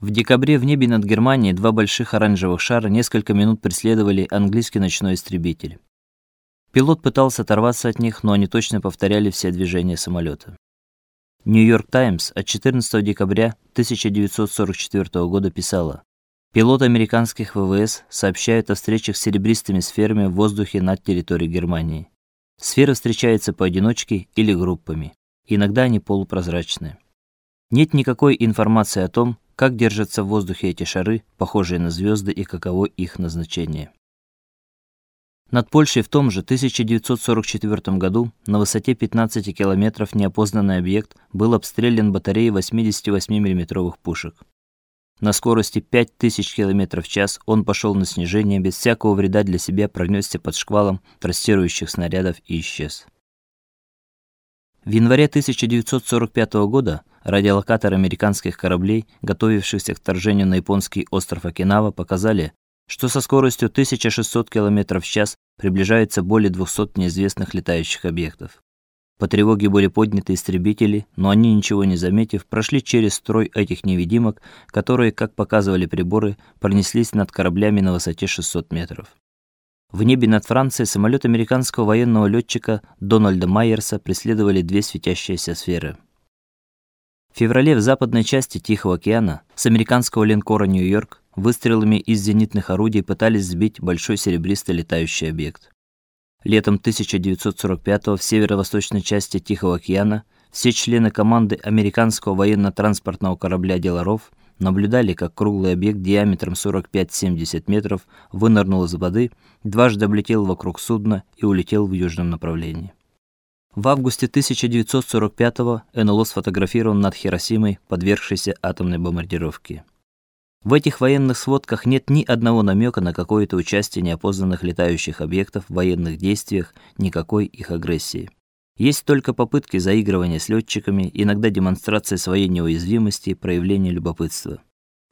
В декабре в небе над Германией два больших оранжевых шара несколько минут преследовали английский ночной истребитель. Пилот пытался оторваться от них, но они точно повторяли все движения самолета. Нью-Йорк Таймс от 14 декабря 1944 года писала: Пилот американских ВВС сообщает о встречах с серебристыми сферами в воздухе над территорией Германии. Сферы встречаются поодиночке или группами. Иногда они полупрозрачные. Нет никакой информации о том, как держатся в воздухе эти шары, похожие на звезды, и каково их назначение. Над Польшей в том же 1944 году на высоте 15 километров неопознанный объект был обстрелян батареей 88 миллиметровых пушек. На скорости 5000 км в час он пошел на снижение без всякого вреда для себя, пронесся под шквалом трассирующих снарядов и исчез. В январе 1945 года радиолокаторы американских кораблей, готовившихся к вторжению на японский остров Окинава, показали, что со скоростью 1600 км в час приближается более 200 неизвестных летающих объектов. По тревоге были подняты истребители, но они, ничего не заметив, прошли через строй этих невидимок, которые, как показывали приборы, пронеслись над кораблями на высоте 600 метров. В небе над Францией самолет американского военного летчика Дональда Майерса преследовали две светящиеся сферы. В феврале в западной части Тихого океана с американского линкора Нью-Йорк выстрелами из зенитных орудий пытались сбить большой серебристый летающий объект. Летом 1945-го в северо-восточной части Тихого океана все члены команды американского военно-транспортного корабля Деларов наблюдали, как круглый объект диаметром 45-70 метров вынырнул из воды, дважды облетел вокруг судна и улетел в южном направлении. В августе 1945-го НЛО сфотографирован над Хиросимой, подвергшейся атомной бомбардировке. В этих военных сводках нет ни одного намека на какое-то участие неопознанных летающих объектов в военных действиях, никакой их агрессии. Есть только попытки заигрывания с летчиками, иногда демонстрация своей неуязвимости, проявление любопытства.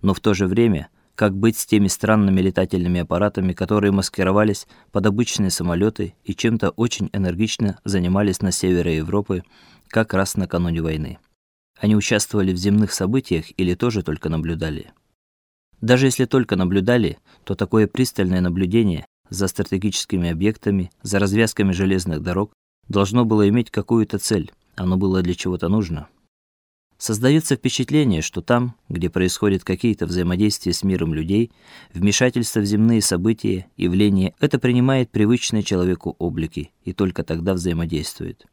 Но в то же время, как быть с теми странными летательными аппаратами, которые маскировались под обычные самолеты и чем-то очень энергично занимались на севере Европы как раз накануне войны? Они участвовали в земных событиях или тоже только наблюдали? Даже если только наблюдали, то такое пристальное наблюдение за стратегическими объектами, за развязками железных дорог должно было иметь какую-то цель. Оно было для чего-то нужно. Создается впечатление, что там, где происходят какие-то взаимодействия с миром людей, вмешательство в земные события, явления это принимает привычные человеку облики и только тогда взаимодействует.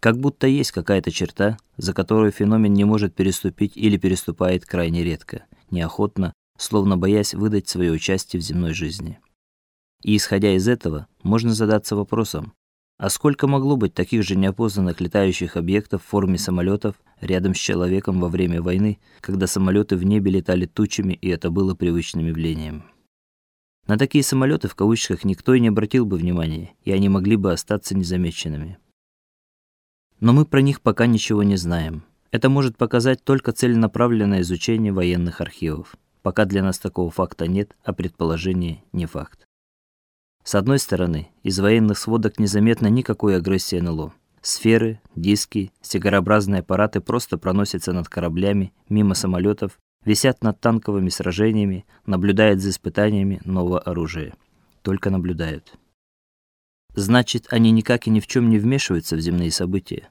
Как будто есть какая-то черта, за которую феномен не может переступить или переступает крайне редко, неохотно, словно боясь выдать свое участие в земной жизни. И исходя из этого, можно задаться вопросом: а сколько могло быть таких же неопознанных летающих объектов в форме самолетов рядом с человеком во время войны, когда самолеты в небе летали тучами, и это было привычным явлением? На такие самолеты в кавычках никто и не обратил бы внимания, и они могли бы остаться незамеченными. Но мы про них пока ничего не знаем. Это может показать только целенаправленное изучение военных архивов. Пока для нас такого факта нет, а предположение не факт. С одной стороны, из военных сводок незаметно никакой агрессии НЛО. Сферы, диски, сигарообразные аппараты просто проносятся над кораблями, мимо самолетов, висят над танковыми сражениями, наблюдают за испытаниями нового оружия. Только наблюдают. Значит, они никак и ни в чем не вмешиваются в земные события.